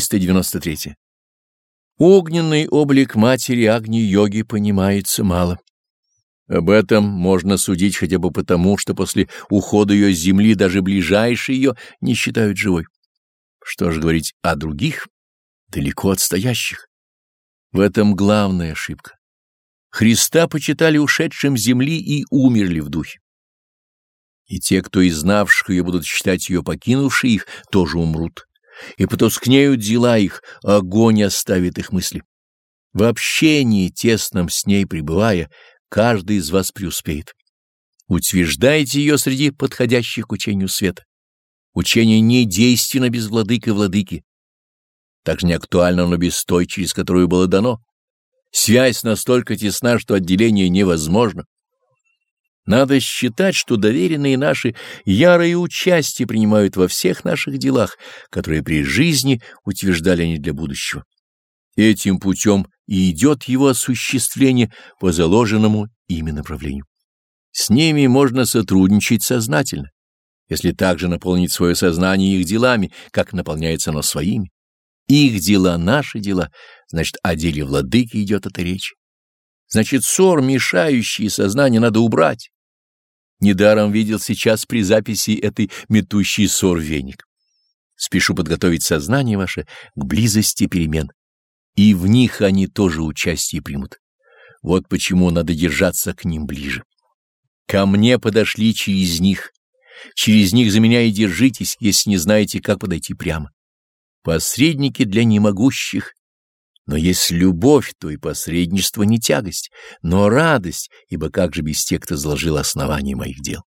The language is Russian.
393. Огненный облик матери Агни-йоги понимается мало. Об этом можно судить хотя бы потому, что после ухода ее с земли даже ближайшие ее не считают живой. Что же говорить о других, далеко отстоящих? В этом главная ошибка. Христа почитали ушедшим с земли и умерли в духе. И те, кто из знавших ее будут считать ее покинувшей их, тоже умрут. И потускнеют дела их, огонь оставит их мысли. В общении тесном с ней пребывая, каждый из вас преуспеет. Утверждайте ее среди подходящих к учению света. Учение не действенно без владык и владыки. Также не актуально оно без той, через которую было дано. Связь настолько тесна, что отделение невозможно. Надо считать, что доверенные наши ярое участие принимают во всех наших делах, которые при жизни утверждали они для будущего. Этим путем и идет его осуществление по заложенному ими направлению. С ними можно сотрудничать сознательно, если также наполнить свое сознание их делами, как наполняется оно своими. Их дела — наши дела, значит, о деле владыки идет эта речь. Значит, ссор, мешающий сознание, надо убрать. Недаром видел сейчас при записи этой метущий ссор веник. Спешу подготовить сознание ваше к близости перемен. И в них они тоже участие примут. Вот почему надо держаться к ним ближе. Ко мне подошли через них. Через них за меня и держитесь, если не знаете, как подойти прямо. Посредники для немогущих. Но есть любовь, то и посредничество не тягость, но радость, ибо как же без тех, кто заложил основание моих дел.